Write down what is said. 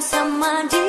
sang sama dia